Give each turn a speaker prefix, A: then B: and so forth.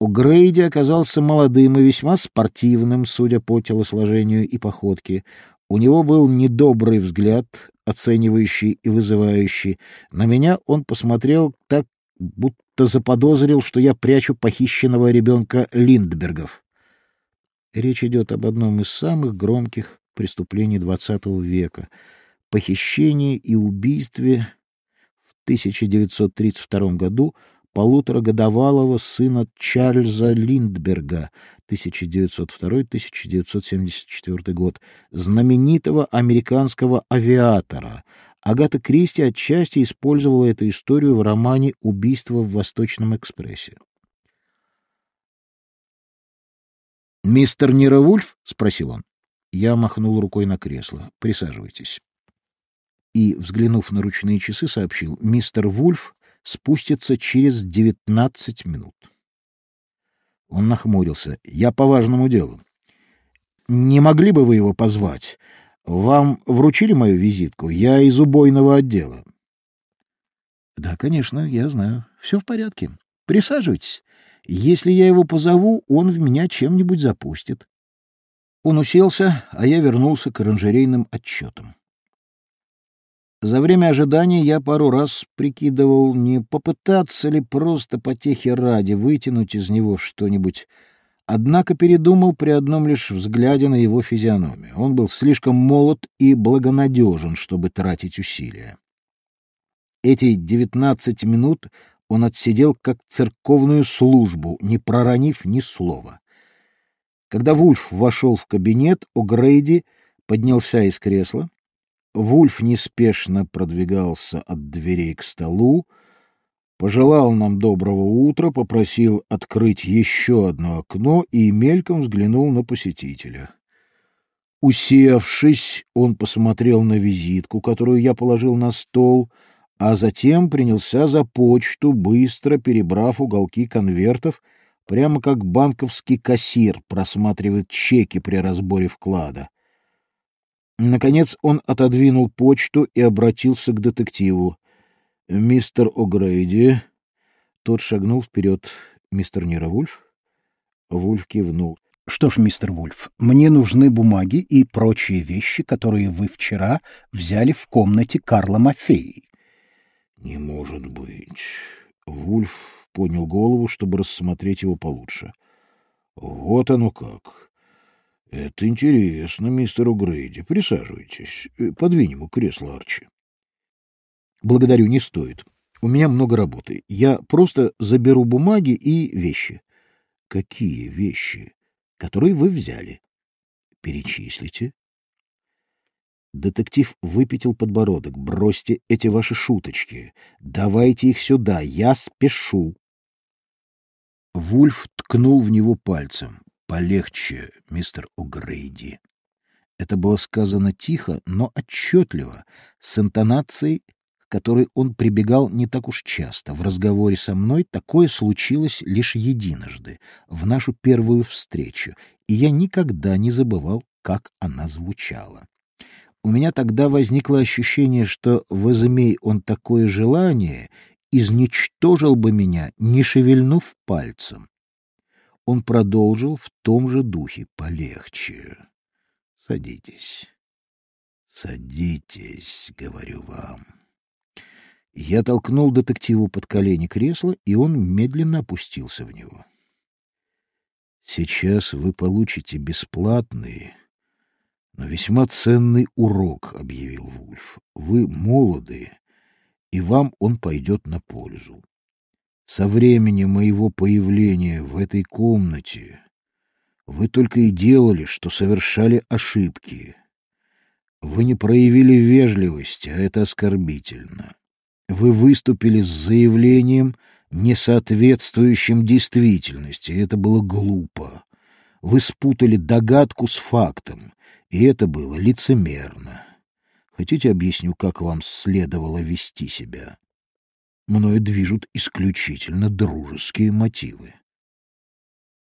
A: О'Грейди оказался молодым и весьма спортивным, судя по телосложению и походке. У него был недобрый взгляд, оценивающий и вызывающий. На меня он посмотрел так, будто заподозрил, что я прячу похищенного ребенка Линдбергов. Речь идет об одном из самых громких преступлений XX века — похищении и убийстве в 1932 году полуторагодовалого сына Чарльза Линдберга 1902-1974 год, знаменитого американского авиатора. Агата Кристи отчасти использовала эту историю в романе «Убийство в Восточном экспрессе». «Мистер Нировульф?» — спросил он. Я махнул рукой на кресло. «Присаживайтесь». И, взглянув на ручные часы, сообщил. «Мистер Вульф спустится через девятнадцать минут. Он нахмурился. «Я по важному делу. Не могли бы вы его позвать? Вам вручили мою визитку? Я из убойного отдела». «Да, конечно, я знаю. Все в порядке. Присаживайтесь. Если я его позову, он в меня чем-нибудь запустит». Он уселся, а я вернулся к оранжерейным отчетам. За время ожидания я пару раз прикидывал, не попытаться ли просто потехи ради вытянуть из него что-нибудь, однако передумал при одном лишь взгляде на его физиономию. Он был слишком молод и благонадежен, чтобы тратить усилия. Эти девятнадцать минут он отсидел как церковную службу, не проронив ни слова. Когда Вульф вошел в кабинет, О'Грейди поднялся из кресла, Вульф неспешно продвигался от дверей к столу, пожелал нам доброго утра, попросил открыть еще одно окно и мельком взглянул на посетителя. Усевшись, он посмотрел на визитку, которую я положил на стол, а затем принялся за почту, быстро перебрав уголки конвертов, прямо как банковский кассир просматривает чеки при разборе вклада. Наконец он отодвинул почту и обратился к детективу. «Мистер О'Грейди...» Тот шагнул вперед. «Мистер Нира Вульф?» Вульф кивнул. «Что ж, мистер Вульф, мне нужны бумаги и прочие вещи, которые вы вчера взяли в комнате Карла Мафеи». «Не может быть...» Вульф поднял голову, чтобы рассмотреть его получше. «Вот оно как. — Это интересно, мистер Угрейди. Присаживайтесь. Э, подвинь ему кресло Арчи. — Благодарю, не стоит. У меня много работы. Я просто заберу бумаги и вещи. — Какие вещи? — Которые вы взяли. — Перечислите. Детектив выпятил подбородок. «Бросьте эти ваши шуточки. Давайте их сюда. Я спешу». Вульф ткнул в него пальцем. Полегче, мистер О'Грейди. Это было сказано тихо, но отчетливо, с интонацией, к которой он прибегал не так уж часто. В разговоре со мной такое случилось лишь единожды, в нашу первую встречу, и я никогда не забывал, как она звучала. У меня тогда возникло ощущение, что, возымей он такое желание, изничтожил бы меня, не шевельнув пальцем он продолжил в том же духе. Полегче. Садитесь. Садитесь, говорю вам. Я толкнул детективу под колени кресла, и он медленно опустился в него. Сейчас вы получите бесплатный, но весьма ценный урок, объявил Вульф. Вы молоды, и вам он пойдет на пользу. Со времени моего появления в этой комнате вы только и делали, что совершали ошибки. Вы не проявили вежливости, а это оскорбительно. Вы выступили с заявлением, не соответствующим действительности, и это было глупо. Вы спутали догадку с фактом, и это было лицемерно. Хотите, объясню, как вам следовало вести себя? Мною движут исключительно дружеские мотивы.